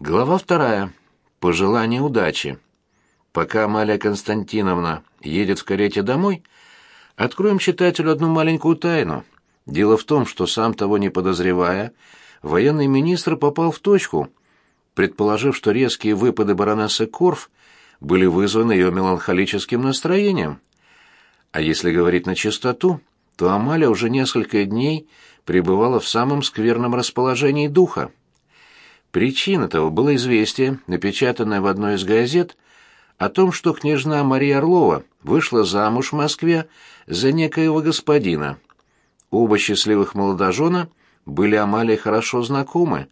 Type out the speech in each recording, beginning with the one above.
Глава вторая. Пожелание удачи. Пока Амалия Константиновна едет в карете домой, откроем читателю одну маленькую тайну. Дело в том, что сам того не подозревая, военный министр попал в точку, предположив, что резкие выпады баронессы Корф были вызваны ее меланхолическим настроением. А если говорить на чистоту, то Амалия уже несколько дней пребывала в самом скверном расположении духа. Причина этого было известие, напечатанное в одной из газет, о том, что княжна Мария Орлова вышла замуж в Москве за некоего господина. Оба счастливых молодожена были Амалии хорошо знакомы.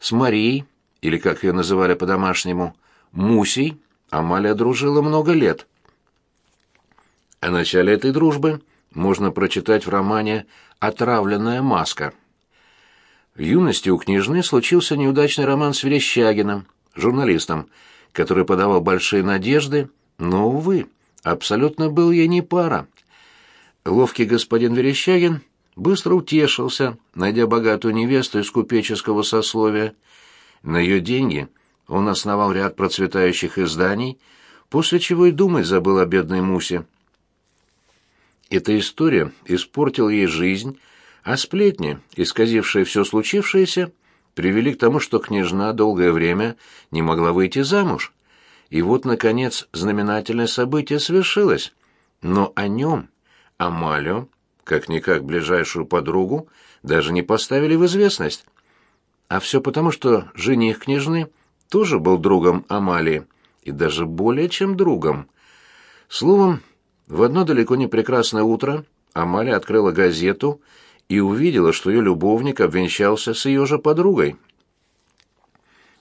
С Марией, или как ее называли по-домашнему, Мусей, Амалия дружила много лет. О начале этой дружбы можно прочитать в романе «Отравленная маска». В юности у княжны случился неудачный роман с Верещагиным, журналистом, который подавал большие надежды, но, увы, абсолютно был ей не пара. Ловкий господин Верещагин быстро утешился, найдя богатую невесту из купеческого сословия. На ее деньги он основал ряд процветающих изданий, после чего и думать забыл о бедной Мусе. Эта история испортила ей жизнь, а сплетни, исказившие все случившееся, привели к тому, что княжна долгое время не могла выйти замуж. И вот, наконец, знаменательное событие свершилось. Но о нем, Амалию, как-никак ближайшую подругу, даже не поставили в известность. А все потому, что жених княжны тоже был другом Амалии, и даже более чем другом. Словом, в одно далеко не прекрасное утро Амалия открыла газету и увидела, что ее любовник обвенчался с ее же подругой.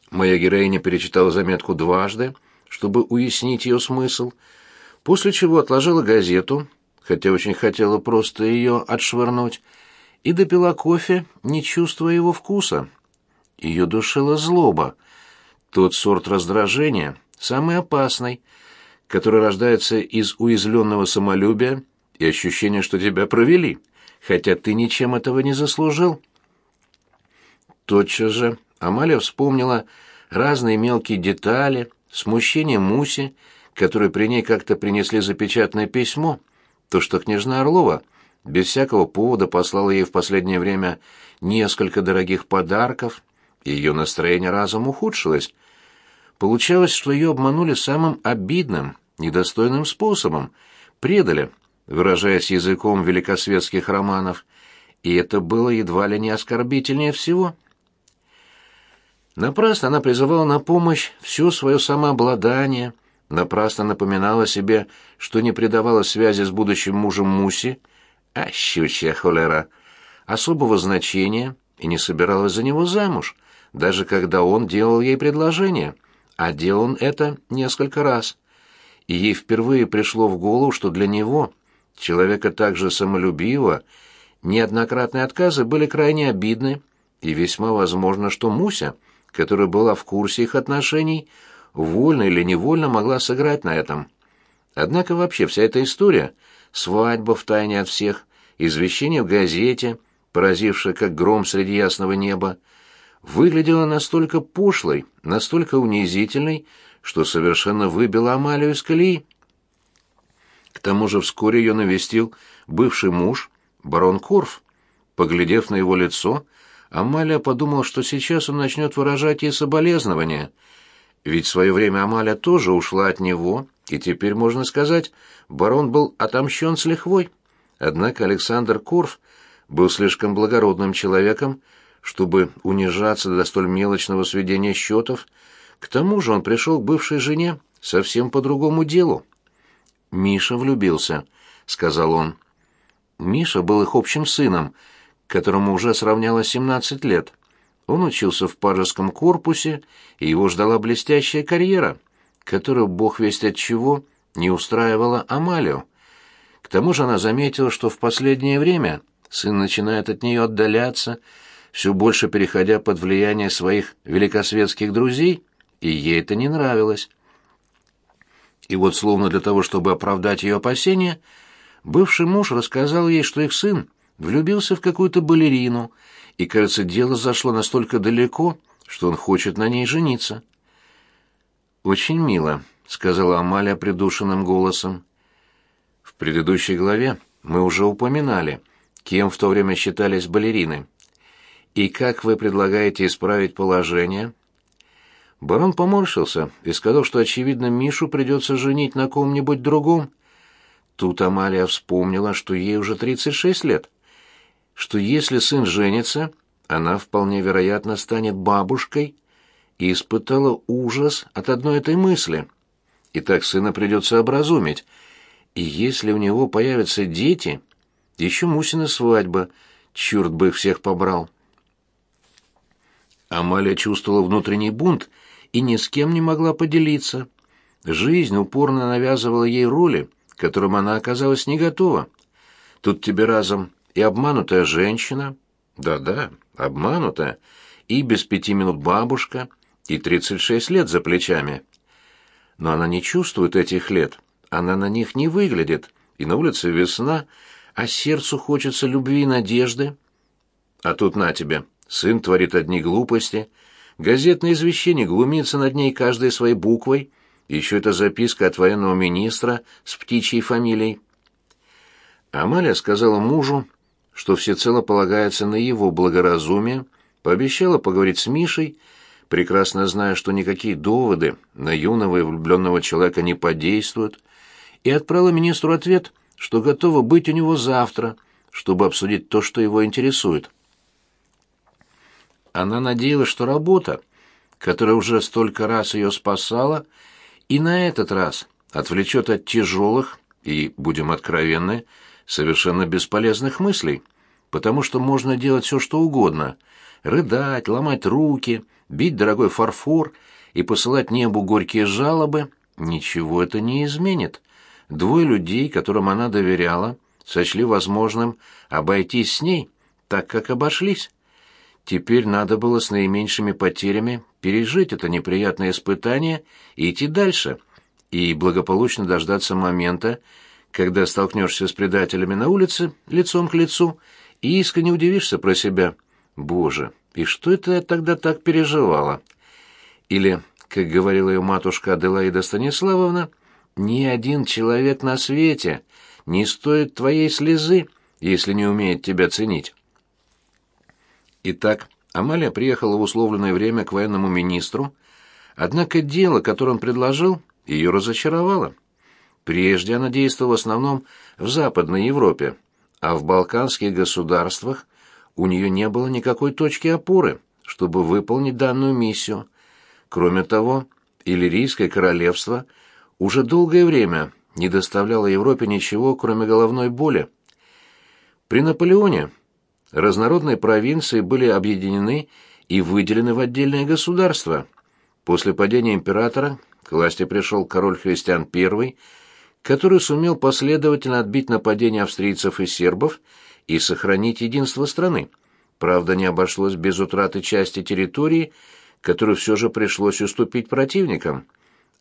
Моя героиня перечитала заметку дважды, чтобы уяснить ее смысл, после чего отложила газету, хотя очень хотела просто ее отшвырнуть, и допила кофе, не чувствуя его вкуса. Ее душила злоба, тот сорт раздражения, самый опасный, который рождается из уязвленного самолюбия и ощущения, что тебя провели хотя ты ничем этого не заслужил. Тотчас же Амалия вспомнила разные мелкие детали, смущение Муси, которые при ней как-то принесли запечатанное письмо, то, что княжна Орлова без всякого повода послала ей в последнее время несколько дорогих подарков, и ее настроение разом ухудшилось. Получалось, что ее обманули самым обидным, недостойным способом, предали, выражаясь языком великосветских романов, и это было едва ли не оскорбительнее всего. Напрасно она призывала на помощь все свое самообладание, напрасно напоминала себе, что не придавала связи с будущим мужем Муси, а щучья холера, особого значения и не собиралась за него замуж, даже когда он делал ей предложение, а делал он это несколько раз. И ей впервые пришло в голову, что для него человека также самолюбивого, неоднократные отказы были крайне обидны, и весьма возможно, что Муся, которая была в курсе их отношений, вольно или невольно могла сыграть на этом. Однако вообще вся эта история, свадьба в тайне от всех, извещение в газете, поразившее как гром среди ясного неба, выглядела настолько пошлой, настолько унизительной, что совершенно выбила Амалию из колеи. Тому же вскоре ее навестил бывший муж, барон Корф. Поглядев на его лицо, Амалия подумала, что сейчас он начнет выражать ей соболезнования. Ведь в свое время Амалия тоже ушла от него, и теперь, можно сказать, барон был отомщен с лихвой. Однако Александр Корф был слишком благородным человеком, чтобы унижаться до столь мелочного сведения счетов. К тому же он пришел к бывшей жене совсем по другому делу. Миша влюбился, сказал он. Миша был их общим сыном, которому уже сравнялось 17 лет. Он учился в пажеском корпусе, и его ждала блестящая карьера, которую бог весть от чего не устраивала Амалию. К тому же она заметила, что в последнее время сын начинает от нее отдаляться, все больше переходя под влияние своих великосветских друзей, и ей это не нравилось. И вот, словно для того, чтобы оправдать ее опасения, бывший муж рассказал ей, что их сын влюбился в какую-то балерину, и, кажется, дело зашло настолько далеко, что он хочет на ней жениться. «Очень мило», — сказала Амалия придушенным голосом. В предыдущей главе мы уже упоминали, кем в то время считались балерины. И как вы предлагаете исправить положение? Барон поморщился и сказал, что, очевидно, Мишу придется женить на ком-нибудь другом. Тут Амалия вспомнила, что ей уже 36 лет, что если сын женится, она вполне вероятно станет бабушкой, и испытала ужас от одной этой мысли. И так сына придется образумить. И если у него появятся дети, еще Мусина свадьба, черт бы их всех побрал. Амалия чувствовала внутренний бунт и ни с кем не могла поделиться. Жизнь упорно навязывала ей роли, которым она оказалась не готова. Тут тебе разом и обманутая женщина, да-да, обманутая, и без пяти минут бабушка, и тридцать шесть лет за плечами. Но она не чувствует этих лет, она на них не выглядит, и на улице весна, а сердцу хочется любви и надежды. А тут на тебе, сын творит одни глупости — Газетное извещение глумится над ней каждой своей буквой, еще это записка от военного министра с птичьей фамилией. Амалия сказала мужу, что всецело полагается на его благоразумие, пообещала поговорить с Мишей, прекрасно зная, что никакие доводы на юного и влюбленного человека не подействуют, и отправила министру ответ, что готова быть у него завтра, чтобы обсудить то, что его интересует. Она надеялась, что работа, которая уже столько раз ее спасала, и на этот раз отвлечет от тяжелых и, будем откровенны, совершенно бесполезных мыслей, потому что можно делать все, что угодно — рыдать, ломать руки, бить дорогой фарфор и посылать небу горькие жалобы — ничего это не изменит. Двое людей, которым она доверяла, сочли возможным обойтись с ней так, как обошлись. Теперь надо было с наименьшими потерями пережить это неприятное испытание и идти дальше, и благополучно дождаться момента, когда столкнешься с предателями на улице лицом к лицу и искренне удивишься про себя. Боже, и что это я тогда так переживала? Или, как говорила ее матушка Аделаида Станиславовна, ни один человек на свете не стоит твоей слезы, если не умеет тебя ценить. Итак, Амалия приехала в условленное время к военному министру, однако дело, которое он предложил, ее разочаровало. Прежде она действовала в основном в Западной Европе, а в балканских государствах у нее не было никакой точки опоры, чтобы выполнить данную миссию. Кроме того, Иллирийское королевство уже долгое время не доставляло Европе ничего, кроме головной боли. При Наполеоне разнородные провинции были объединены и выделены в отдельное государство. После падения императора к власти пришел король христиан I, который сумел последовательно отбить нападения австрийцев и сербов и сохранить единство страны. Правда, не обошлось без утраты части территории, которую все же пришлось уступить противникам.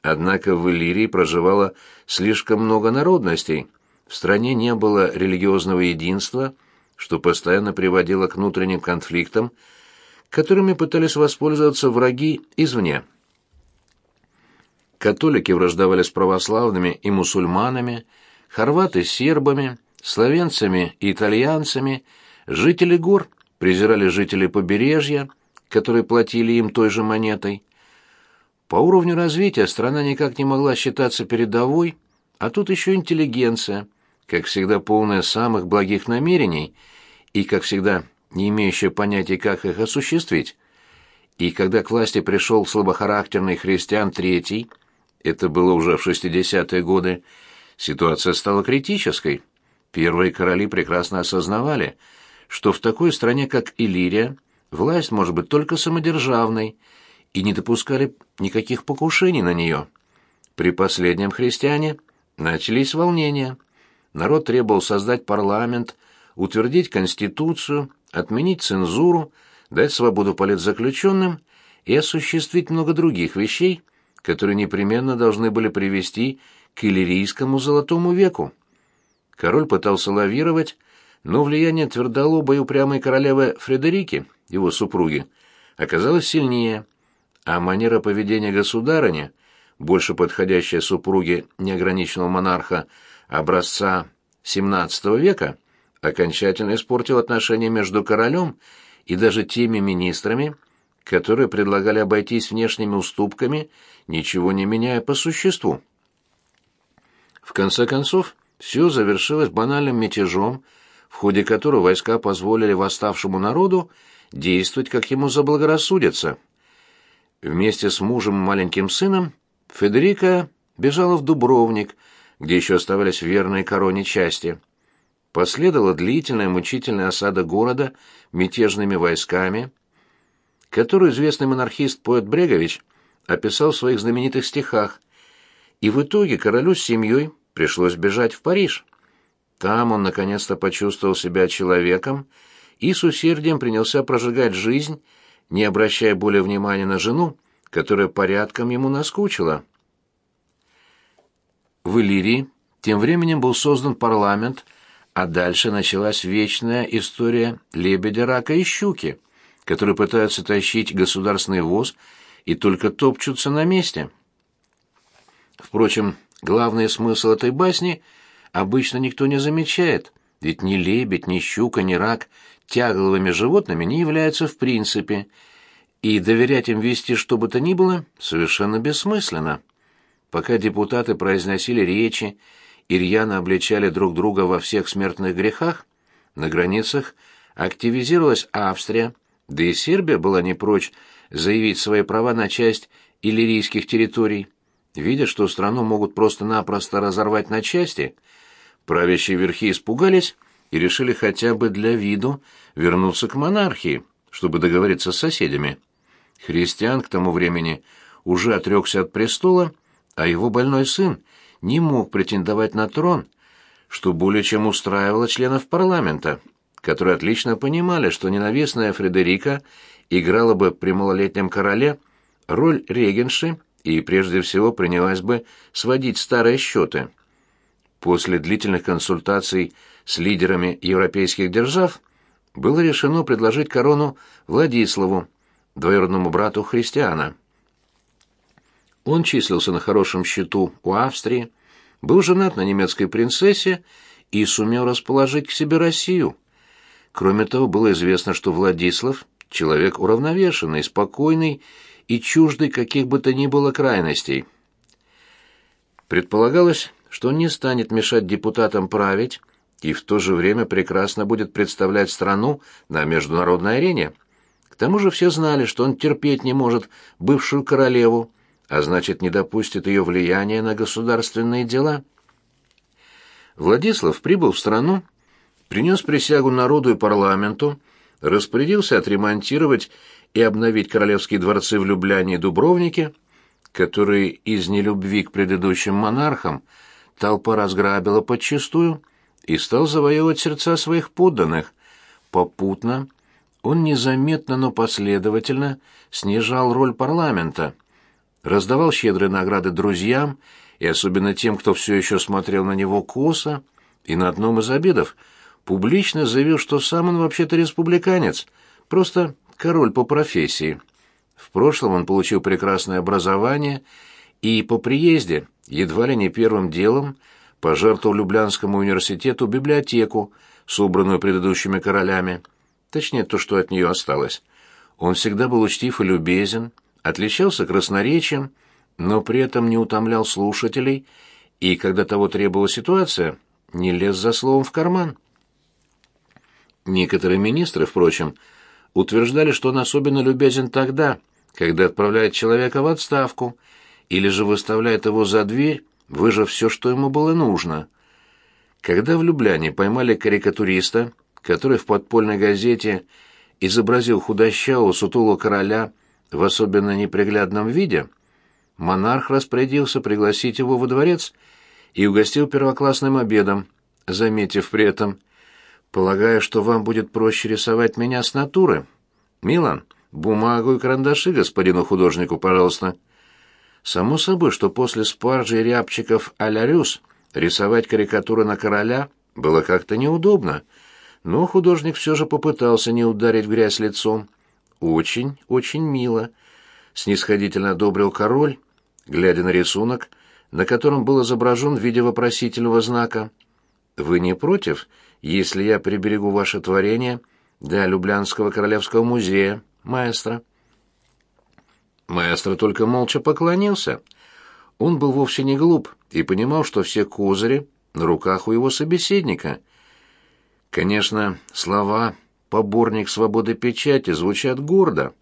Однако в Иллирии проживало слишком много народностей, в стране не было религиозного единства – что постоянно приводило к внутренним конфликтам, которыми пытались воспользоваться враги извне. Католики враждовали с православными и мусульманами, хорваты с сербами, славянцами и итальянцами, жители гор презирали жителей побережья, которые платили им той же монетой. По уровню развития страна никак не могла считаться передовой, а тут еще интеллигенция – как всегда полная самых благих намерений и, как всегда, не имеющая понятия, как их осуществить. И когда к власти пришел слабохарактерный христиан Третий, это было уже в 60-е годы, ситуация стала критической. Первые короли прекрасно осознавали, что в такой стране, как Иллирия, власть может быть только самодержавной, и не допускали никаких покушений на нее. При последнем христиане начались волнения – народ требовал создать парламент, утвердить конституцию, отменить цензуру, дать свободу политзаключенным и осуществить много других вещей, которые непременно должны были привести к иллирийскому золотому веку. Король пытался лавировать, но влияние твердолобой упрямой королевы Фредерики, его супруги, оказалась сильнее, а манера поведения государыни, больше подходящая супруге неограниченного монарха образца XVII века, окончательно испортил отношения между королем и даже теми министрами, которые предлагали обойтись внешними уступками, ничего не меняя по существу. В конце концов, все завершилось банальным мятежом, в ходе которого войска позволили восставшему народу действовать, как ему заблагорассудится. Вместе с мужем и маленьким сыном Федерика бежала в Дубровник, где еще оставались верные короне части. Последовала длительная мучительная осада города мятежными войсками, которую известный монархист поэт Брегович описал в своих знаменитых стихах, и в итоге королю с семьей пришлось бежать в Париж. Там он наконец-то почувствовал себя человеком и с усердием принялся прожигать жизнь, не обращая более внимания на жену, которая порядком ему наскучила. В Иллирии тем временем был создан парламент, а дальше началась вечная история лебедя, рака и щуки, которые пытаются тащить государственный воз и только топчутся на месте. Впрочем, главный смысл этой басни обычно никто не замечает, ведь ни лебедь, ни щука, ни рак тягловыми животными не являются в принципе, и доверять им вести что бы то ни было совершенно бессмысленно. Пока депутаты произносили речи и рьяно обличали друг друга во всех смертных грехах, на границах активизировалась Австрия, да и Сербия была не прочь заявить свои права на часть иллирийских территорий. Видя, что страну могут просто-напросто разорвать на части, правящие верхи испугались и решили хотя бы для виду вернуться к монархии, чтобы договориться с соседями. Христиан к тому времени уже отрекся от престола, а его больной сын не мог претендовать на трон, что более чем устраивало членов парламента, которые отлично понимали, что ненавистная Фредерика играла бы при малолетнем короле роль регенши и прежде всего принялась бы сводить старые счеты. После длительных консультаций с лидерами европейских держав было решено предложить корону Владиславу, двоюродному брату Христиана. Он числился на хорошем счету у Австрии, был женат на немецкой принцессе и сумел расположить к себе Россию. Кроме того, было известно, что Владислав — человек уравновешенный, спокойный и чуждый каких бы то ни было крайностей. Предполагалось, что он не станет мешать депутатам править и в то же время прекрасно будет представлять страну на международной арене. Тому же все знали, что он терпеть не может бывшую королеву, а значит, не допустит ее влияния на государственные дела. Владислав прибыл в страну, принес присягу народу и парламенту, распорядился отремонтировать и обновить королевские дворцы в Любляне и Дубровнике, которые из нелюбви к предыдущим монархам толпа разграбила подчистую, и стал завоевывать сердца своих подданных. Попутно он незаметно, но последовательно снижал роль парламента, раздавал щедрые награды друзьям и особенно тем, кто все еще смотрел на него косо, и на одном из обедов публично заявил, что сам он вообще-то республиканец, просто король по профессии. В прошлом он получил прекрасное образование и по приезде, едва ли не первым делом, пожертвовал Люблянскому университету библиотеку, собранную предыдущими королями. Точнее, то, что от нее осталось. Он всегда был учтив и любезен, отличался красноречием, но при этом не утомлял слушателей и, когда того требовала ситуация, не лез за словом в карман. Некоторые министры, впрочем, утверждали, что он особенно любезен тогда, когда отправляет человека в отставку или же выставляет его за дверь выжав все, что ему было нужно. Когда в Любляне поймали карикатуриста, который в подпольной газете изобразил худощавого сутулого короля в особенно неприглядном виде, монарх распорядился пригласить его во дворец и угостил первоклассным обедом, заметив при этом «Полагаю, что вам будет проще рисовать меня с натуры. Милан, бумагу и карандаши господину художнику, пожалуйста». Само собой, что после спаржи и рябчиков а-ля рисовать карикатуры на короля было как-то неудобно, но художник все же попытался не ударить в грязь лицом. очень, очень мило», — снисходительно одобрил король, глядя на рисунок, на котором был изображен в виде вопросительного знака. «Вы не против, если я приберегу ваше творение для Люблянского королевского музея, маэстро?» Маэстро только молча поклонился. Он был вовсе не глуп и понимал, что все козыри на руках у его собеседника. Конечно, слова «поборник свободы печати» звучат гордо,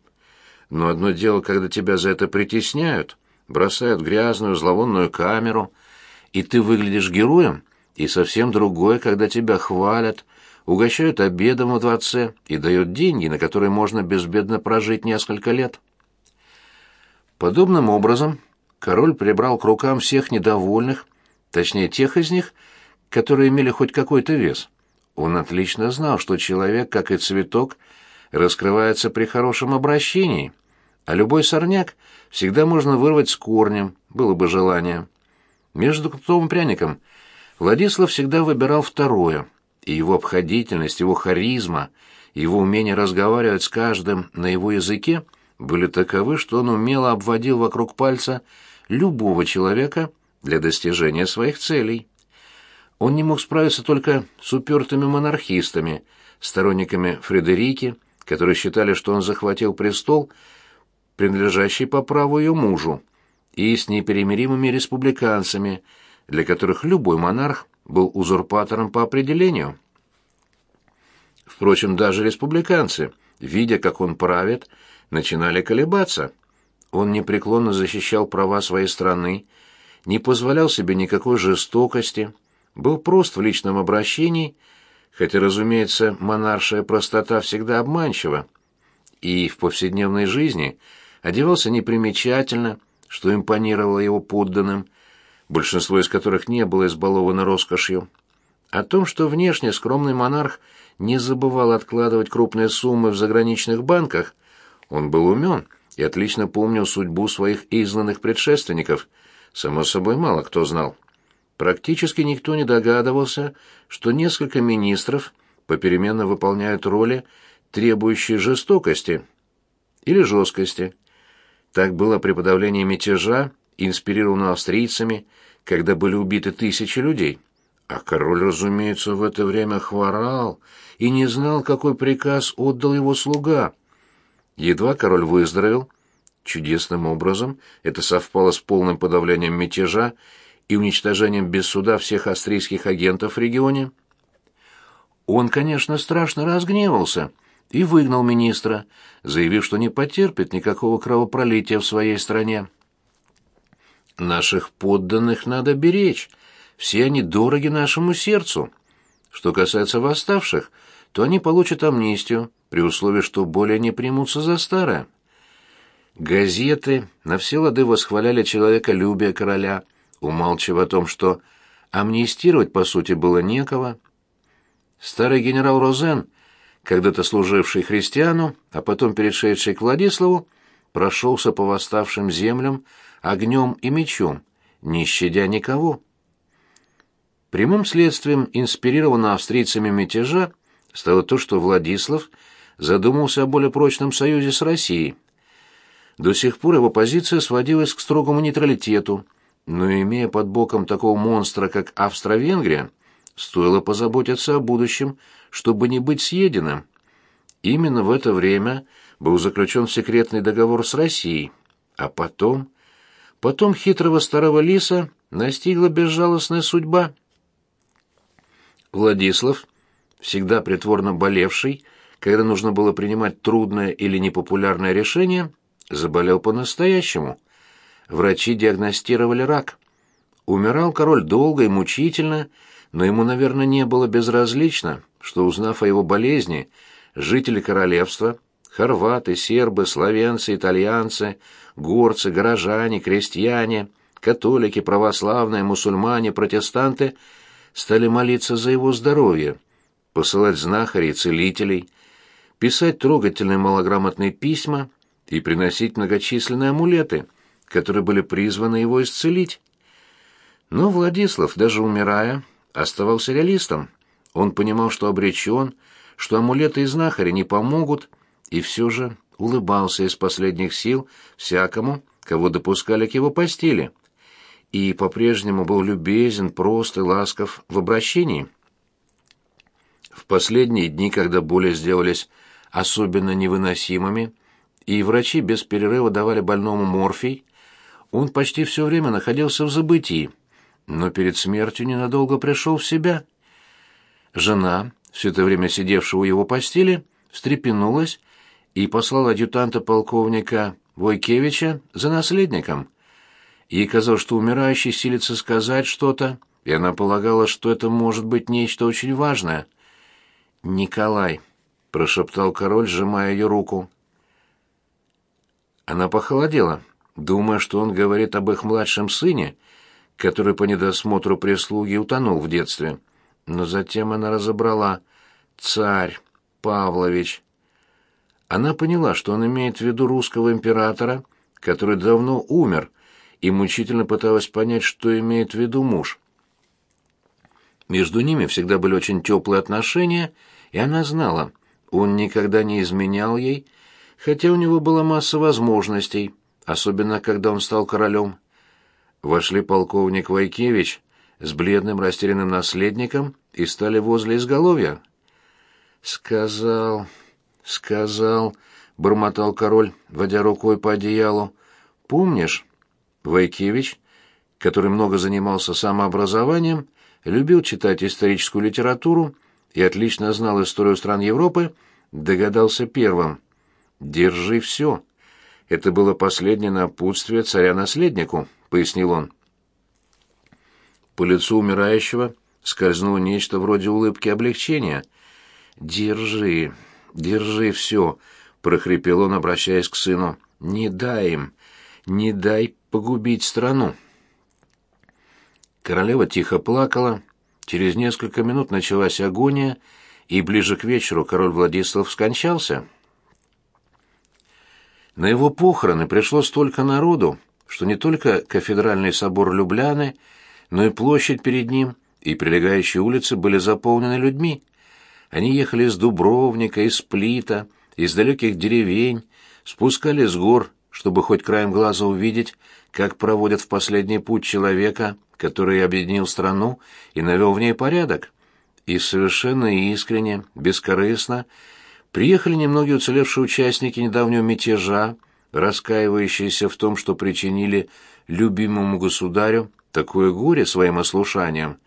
но одно дело, когда тебя за это притесняют, бросают в грязную зловонную камеру, и ты выглядишь героем, и совсем другое, когда тебя хвалят, угощают обедом во дворце и дают деньги, на которые можно безбедно прожить несколько лет. Подобным образом король прибрал к рукам всех недовольных, точнее тех из них, которые имели хоть какой-то вес. Он отлично знал, что человек, как и цветок, раскрывается при хорошем обращении, а любой сорняк всегда можно вырвать с корнем, было бы желание. Между и пряником Владислав всегда выбирал второе, и его обходительность, его харизма, его умение разговаривать с каждым на его языке были таковы, что он умело обводил вокруг пальца любого человека для достижения своих целей. Он не мог справиться только с упертыми монархистами, сторонниками Фредерики, которые считали, что он захватил престол, принадлежащий по праву ее мужу, и с непримиримыми республиканцами, для которых любой монарх был узурпатором по определению. Впрочем, даже республиканцы, видя, как он правит, начинали колебаться. Он непреклонно защищал права своей страны, не позволял себе никакой жестокости, был прост в личном обращении хотя, разумеется, монаршая простота всегда обманчива, и в повседневной жизни одевался непримечательно, что импонировало его подданным, большинство из которых не было избаловано роскошью. О том, что внешне скромный монарх не забывал откладывать крупные суммы в заграничных банках, он был умен и отлично помнил судьбу своих изгнанных предшественников, само собой мало кто знал. Практически никто не догадывался, что несколько министров попеременно выполняют роли, требующие жестокости или жесткости. Так было при подавлении мятежа, инспирированного австрийцами, когда были убиты тысячи людей. А король, разумеется, в это время хворал и не знал, какой приказ отдал его слуга. Едва король выздоровел, чудесным образом это совпало с полным подавлением мятежа и уничтожением без суда всех австрийских агентов в регионе. Он, конечно, страшно разгневался и выгнал министра, заявив, что не потерпит никакого кровопролития в своей стране. «Наших подданных надо беречь, все они дороги нашему сердцу. Что касается восставших, то они получат амнистию, при условии, что более не примутся за старое». Газеты на все лады восхваляли человеколюбие короля – умалчивая о том, что амнистировать, по сути, было некого. Старый генерал Розен, когда-то служивший христиану, а потом перешедший к Владиславу, прошелся по восставшим землям огнем и мечом, не щадя никого. Прямым следствием инспирированного австрийцами мятежа стало то, что Владислав задумался о более прочном союзе с Россией. До сих пор его позиция сводилась к строгому нейтралитету – но имея под боком такого монстра, как Австро-Венгрия, стоило позаботиться о будущем, чтобы не быть съеденным. Именно в это время был заключен секретный договор с Россией, а потом... Потом хитрого старого лиса настигла безжалостная судьба. Владислав, всегда притворно болевший, когда нужно было принимать трудное или непопулярное решение, заболел по-настоящему – врачи диагностировали рак. Умирал король долго и мучительно, но ему, наверное, не было безразлично, что, узнав о его болезни, жители королевства, хорваты, сербы, славянцы, итальянцы, горцы, горожане, крестьяне, католики, православные, мусульмане, протестанты стали молиться за его здоровье, посылать знахарей целителей, писать трогательные малограмотные письма и приносить многочисленные амулеты – которые были призваны его исцелить. Но Владислав, даже умирая, оставался реалистом. Он понимал, что обречен, что амулеты и знахари не помогут, и все же улыбался из последних сил всякому, кого допускали к его постели, и по-прежнему был любезен, прост и ласков в обращении. В последние дни, когда боли сделались особенно невыносимыми, и врачи без перерыва давали больному морфий, он почти все время находился в забытии, но перед смертью ненадолго пришел в себя. Жена, все это время сидевшая у его постели, встрепенулась и послала адъютанта полковника Войкевича за наследником. Ей казалось, что умирающий силится сказать что-то, и она полагала, что это может быть нечто очень важное. «Николай», — прошептал король, сжимая ее руку. Она похолодела, думая, что он говорит об их младшем сыне, который по недосмотру прислуги утонул в детстве. Но затем она разобрала «Царь Павлович». Она поняла, что он имеет в виду русского императора, который давно умер, и мучительно пыталась понять, что имеет в виду муж. Между ними всегда были очень теплые отношения, и она знала, он никогда не изменял ей, хотя у него была масса возможностей, особенно когда он стал королем. Вошли полковник Войкевич с бледным растерянным наследником и стали возле изголовья. «Сказал, сказал», — бормотал король, водя рукой по одеялу. «Помнишь, Войкевич, который много занимался самообразованием, любил читать историческую литературу и отлично знал историю стран Европы, догадался первым. «Держи все». Это было последнее напутствие царя-наследнику, пояснил он. По лицу умирающего скользнуло нечто вроде улыбки облегчения. «Держи, держи все», — прохрипел он, обращаясь к сыну. «Не дай им, не дай погубить страну». Королева тихо плакала. Через несколько минут началась агония, и ближе к вечеру король Владислав скончался. На его похороны пришло столько народу, что не только кафедральный собор Любляны, но и площадь перед ним и прилегающие улицы были заполнены людьми. Они ехали из Дубровника, из Сплита, из далеких деревень, спускались с гор, чтобы хоть краем глаза увидеть, как проводят в последний путь человека, который объединил страну и навел в ней порядок. И совершенно искренне, бескорыстно Приехали немногие уцелевшие участники недавнего мятежа, раскаивающиеся в том, что причинили любимому государю такое горе своим ослушанием.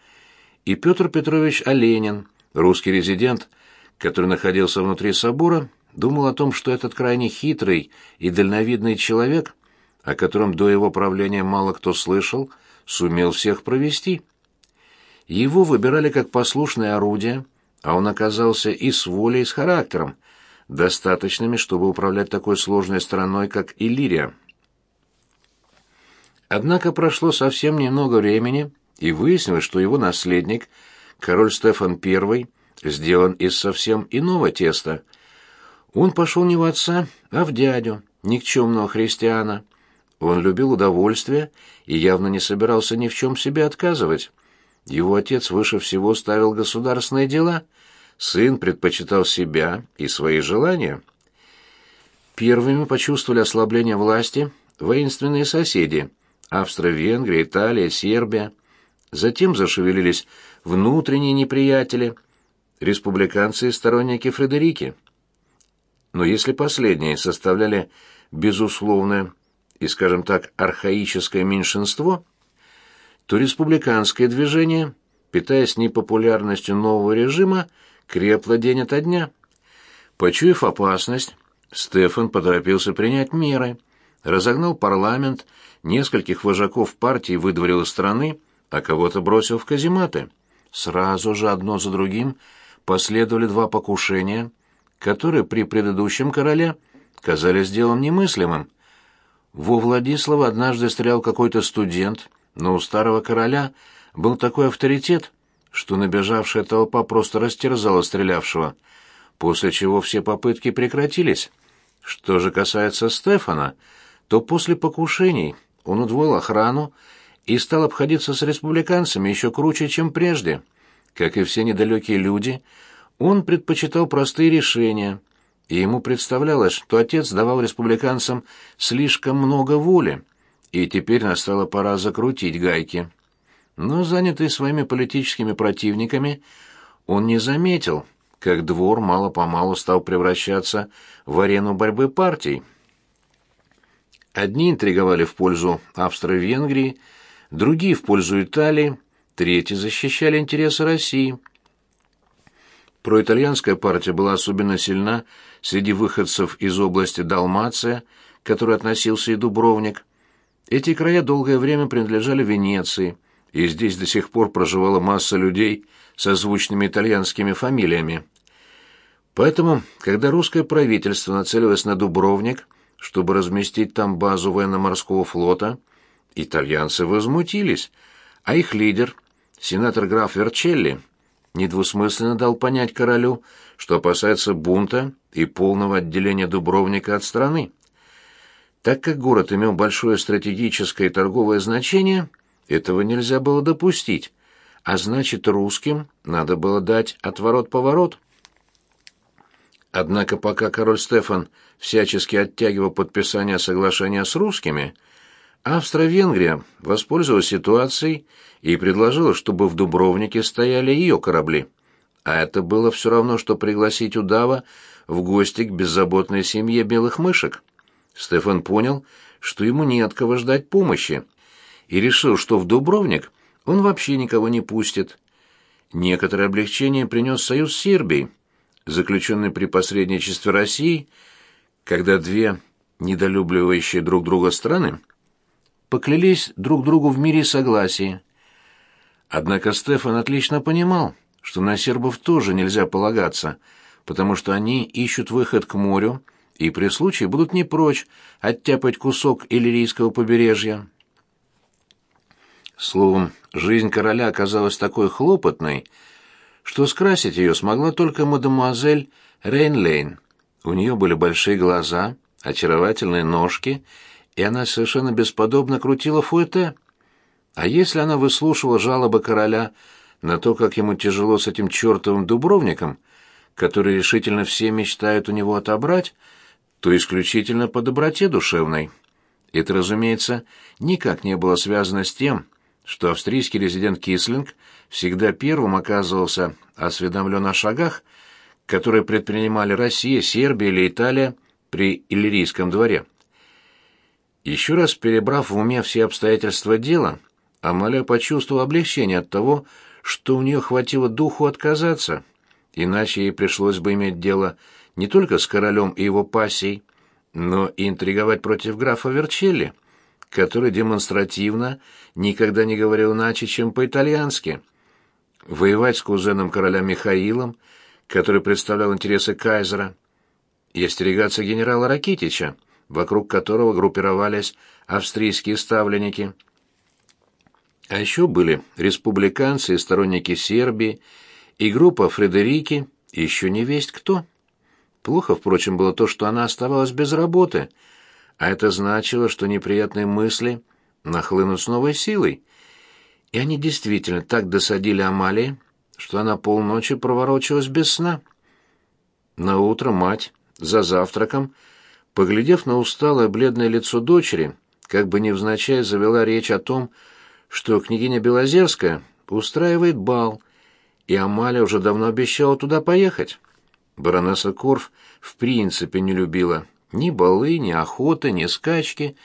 И Петр Петрович Оленин, русский резидент, который находился внутри собора, думал о том, что этот крайне хитрый и дальновидный человек, о котором до его правления мало кто слышал, сумел всех провести. Его выбирали как послушное орудие, а он оказался и с волей, и с характером, достаточными, чтобы управлять такой сложной страной, как Иллирия. Однако прошло совсем немного времени, и выяснилось, что его наследник, король Стефан I, сделан из совсем иного теста. Он пошел не в отца, а в дядю, никчемного христиана. Он любил удовольствие и явно не собирался ни в чем себе отказывать. Его отец выше всего ставил государственные дела, сын предпочитал себя и свои желания. Первыми почувствовали ослабление власти воинственные соседи – Австро-Венгрия, Италия, Сербия. Затем зашевелились внутренние неприятели – республиканцы и сторонники Фредерики. Но если последние составляли безусловное и, скажем так, архаическое меньшинство – то республиканское движение, питаясь непопулярностью нового режима, крепло день ото дня. Почуяв опасность, Стефан поторопился принять меры, разогнал парламент, нескольких вожаков партии выдворил из страны, а кого-то бросил в казематы. Сразу же одно за другим последовали два покушения, которые при предыдущем короле казались делом немыслимым. Во Владислава однажды стрелял какой-то студент – но у старого короля был такой авторитет, что набежавшая толпа просто растерзала стрелявшего, после чего все попытки прекратились. Что же касается Стефана, то после покушений он удвоил охрану и стал обходиться с республиканцами еще круче, чем прежде. Как и все недалекие люди, он предпочитал простые решения и ему представлялось, что отец давал республиканцам слишком много воли, и теперь настала пора закрутить гайки. Но занятый своими политическими противниками, он не заметил, как двор мало-помалу стал превращаться в арену борьбы партий. Одни интриговали в пользу Австро-Венгрии, другие в пользу Италии, третьи защищали интересы России. Проитальянская партия была особенно сильна среди выходцев из области Далмация, к которой относился и Дубровник. Эти края долгое время принадлежали Венеции, и здесь до сих пор проживала масса людей со звучными итальянскими фамилиями. Поэтому, когда русское правительство нацелилось на Дубровник, чтобы разместить там базу военно-морского флота, итальянцы возмутились, а их лидер, сенатор граф Верчелли, недвусмысленно дал понять королю, что опасается бунта и полного отделения Дубровника от страны. Так как город имел большое стратегическое и торговое значение, этого нельзя было допустить, а значит, русским надо было дать отворот-поворот. Однако пока король Стефан всячески оттягивал подписание соглашения с русскими, Австро-Венгрия воспользовалась ситуацией и предложила, чтобы в Дубровнике стояли ее корабли. А это было все равно, что пригласить удава в гости к беззаботной семье белых мышек. Стефан понял, что ему не от кого ждать помощи, и решил, что в Дубровник он вообще никого не пустит. Некоторое облегчение принес союз с Сербией, заключенный при посредничестве России, когда две недолюбливающие друг друга страны поклялись друг другу в мире и согласии. Однако Стефан отлично понимал, что на сербов тоже нельзя полагаться, потому что они ищут выход к морю и при случае будут не прочь оттяпать кусок иллирийского побережья. Словом, жизнь короля оказалась такой хлопотной, что скрасить ее смогла только мадемуазель Рейнлейн. У нее были большие глаза, очаровательные ножки, и она совершенно бесподобно крутила фуэте. А если она выслушивала жалобы короля на то, как ему тяжело с этим чертовым дубровником, который решительно все мечтают у него отобрать, то исключительно по доброте душевной. Это, разумеется, никак не было связано с тем, что австрийский резидент Кислинг всегда первым оказывался осведомлен о шагах, которые предпринимали Россия, Сербия или Италия при Иллирийском дворе. Еще раз перебрав в уме все обстоятельства дела, Амалия почувствовала облегчение от того, что у нее хватило духу отказаться, иначе ей пришлось бы иметь дело не только с королем и его пассией, но и интриговать против графа Верчелли, который демонстративно никогда не говорил иначе, чем по-итальянски. Воевать с кузеном короля Михаилом, который представлял интересы кайзера, и остерегаться генерала Ракитича, вокруг которого группировались австрийские ставленники. А еще были республиканцы и сторонники Сербии, и группа Фредерики, еще не весть кто. Плохо, впрочем, было то, что она оставалась без работы, а это значило, что неприятные мысли нахлынут с новой силой. И они действительно так досадили Амалии, что она полночи проворочилась без сна. На утро мать, за завтраком, поглядев на усталое бледное лицо дочери, как бы невзначай завела речь о том, что княгиня Белозерская устраивает бал, и Амалия уже давно обещала туда поехать. Баронесса Корф в принципе не любила ни балы, ни охоты, ни скачки.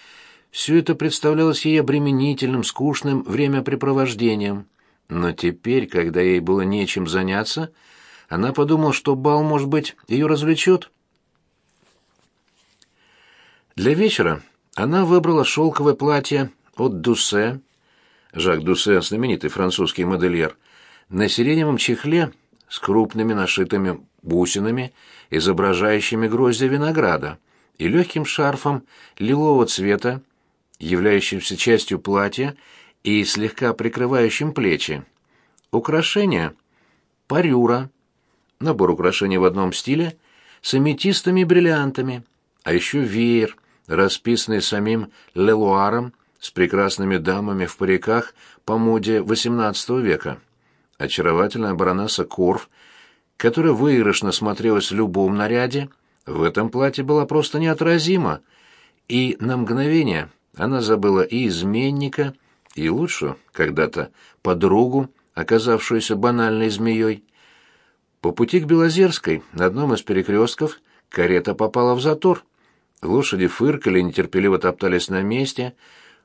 Все это представлялось ей обременительным, скучным времяпрепровождением. Но теперь, когда ей было нечем заняться, она подумала, что бал, может быть, ее развлечет. Для вечера она выбрала шелковое платье от Дуссе, Жак Дуссе, знаменитый французский модельер, на сиреневом чехле с крупными нашитыми бусинами, изображающими гроздья винограда, и легким шарфом лилового цвета, являющимся частью платья и слегка прикрывающим плечи. Украшения — парюра, набор украшений в одном стиле, с аметистами и бриллиантами, а еще веер, расписанный самим Лелуаром, с прекрасными дамами в париках по моде XVIII века. Очаровательная баронесса Корф, которая выигрышно смотрелась в любом наряде, в этом платье была просто неотразима, и на мгновение она забыла и изменника, и лучше когда-то подругу, оказавшуюся банальной змеей. По пути к Белозерской на одном из перекрестков карета попала в затор. Лошади фыркали, нетерпеливо топтались на месте,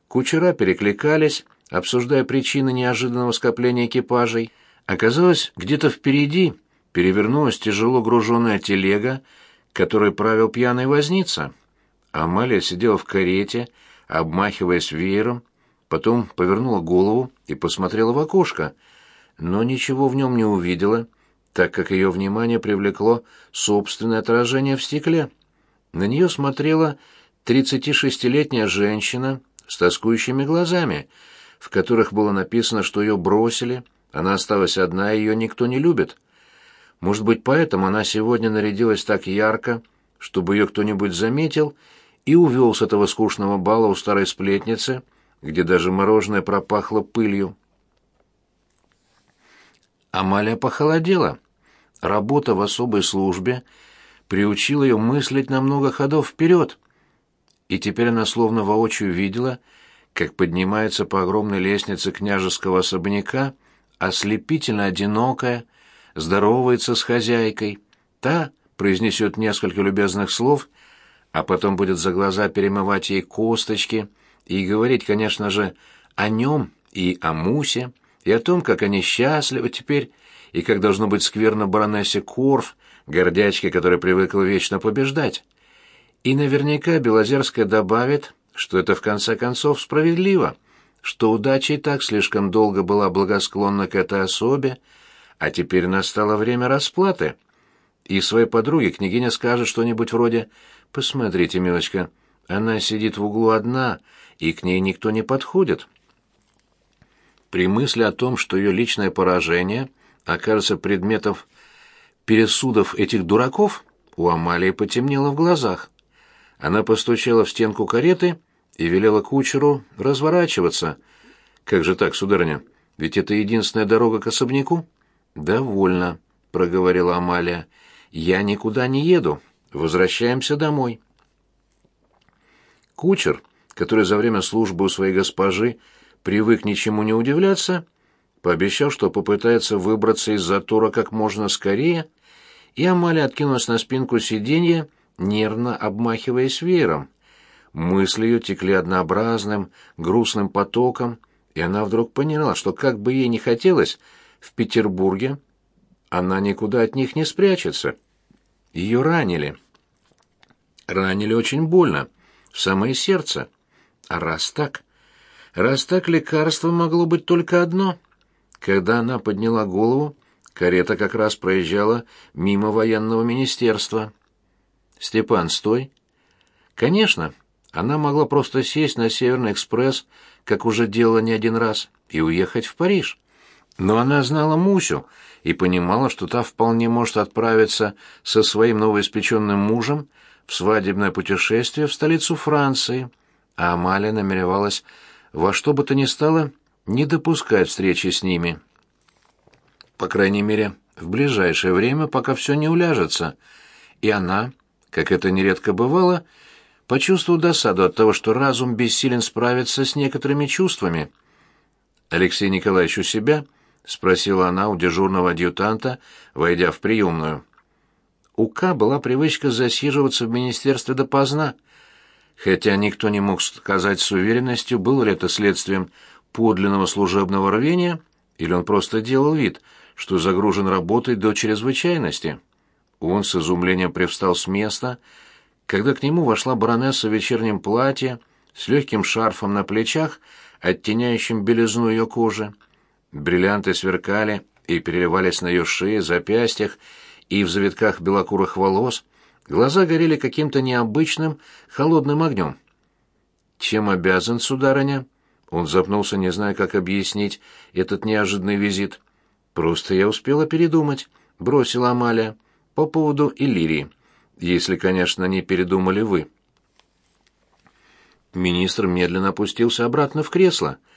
кучера перекликались, обсуждая причины неожиданного скопления экипажей. Оказалось, где-то впереди перевернулась тяжело груженная телега, которой правил пьяный возница. Амалия сидела в карете, обмахиваясь веером, потом повернула голову и посмотрела в окошко, но ничего в нем не увидела, так как ее внимание привлекло собственное отражение в стекле. На нее смотрела 36-летняя женщина с тоскующими глазами, в которых было написано, что ее бросили, она осталась одна, и ее никто не любит. Может быть, поэтому она сегодня нарядилась так ярко, чтобы ее кто-нибудь заметил и увел с этого скучного бала у старой сплетницы, где даже мороженое пропахло пылью. Амалия похолодела. Работа в особой службе приучила ее мыслить на много ходов вперед, и теперь она словно воочию видела, как поднимается по огромной лестнице княжеского особняка ослепительно одинокая, здоровается с хозяйкой, та произнесет несколько любезных слов, а потом будет за глаза перемывать ей косточки и говорить, конечно же, о нем и о Мусе, и о том, как они счастливы теперь, и как должно быть скверно баронессе Корф, гордячке, которая привыкла вечно побеждать. И наверняка Белозерская добавит, что это в конце концов справедливо, что удача и так слишком долго была благосклонна к этой особе, а теперь настало время расплаты. И своей подруге княгиня скажет что-нибудь вроде «Посмотрите, милочка, она сидит в углу одна, и к ней никто не подходит». При мысли о том, что ее личное поражение окажется предметом пересудов этих дураков, у Амалии потемнело в глазах. Она постучала в стенку кареты и велела кучеру разворачиваться. «Как же так, сударыня? Ведь это единственная дорога к особняку?» «Довольно», — проговорила Амалия. «Я никуда не еду. Возвращаемся домой». Кучер, который за время службы у своей госпожи привык ничему не удивляться, пообещал, что попытается выбраться из затора как можно скорее, и Амалия откинулась на спинку сиденья, нервно обмахиваясь веером. Мысли ее текли однообразным, грустным потоком, и она вдруг поняла, что как бы ей ни хотелось, в Петербурге, она никуда от них не спрячется. Ее ранили. Ранили очень больно, в самое сердце. А раз так... Раз так, лекарство могло быть только одно. Когда она подняла голову, карета как раз проезжала мимо военного министерства. «Степан, стой!» Конечно, она могла просто сесть на Северный экспресс, как уже делала не один раз, и уехать в Париж. Но она знала Мусю и понимала, что та вполне может отправиться со своим новоиспеченным мужем в свадебное путешествие в столицу Франции, а Амалия намеревалась во что бы то ни стало не допускать встречи с ними. По крайней мере, в ближайшее время, пока все не уляжется. И она, как это нередко бывало, почувствовала досаду от того, что разум бессилен справиться с некоторыми чувствами. Алексей Николаевич у себя —— спросила она у дежурного адъютанта, войдя в приемную. У К была привычка засиживаться в министерстве допоздна, хотя никто не мог сказать с уверенностью, было ли это следствием подлинного служебного рвения, или он просто делал вид, что загружен работой до чрезвычайности. Он с изумлением привстал с места, когда к нему вошла баронесса в вечернем платье, с легким шарфом на плечах, оттеняющим белизну ее кожи. Бриллианты сверкали и переливались на ее шее, запястьях и в завитках белокурых волос. Глаза горели каким-то необычным, холодным огнем. «Чем обязан, сударыня?» Он запнулся, не зная, как объяснить этот неожиданный визит. «Просто я успела передумать», — бросила Амалия, — «по поводу Иллирии. Если, конечно, не передумали вы». Министр медленно опустился обратно в кресло —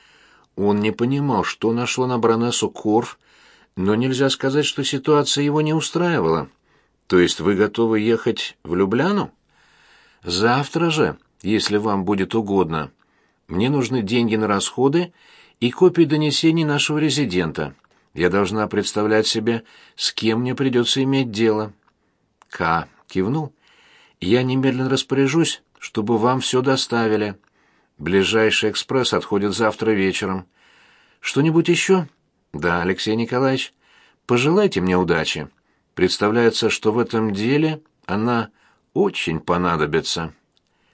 он не понимал, что нашло на баронессу Корф, но нельзя сказать, что ситуация его не устраивала. То есть вы готовы ехать в Любляну? Завтра же, если вам будет угодно. Мне нужны деньги на расходы и копии донесений нашего резидента. Я должна представлять себе, с кем мне придется иметь дело. К. кивнул. Я немедленно распоряжусь, чтобы вам все доставили. Ближайший экспресс отходит завтра вечером. Что-нибудь еще? Да, Алексей Николаевич. Пожелайте мне удачи. Представляется, что в этом деле она очень понадобится.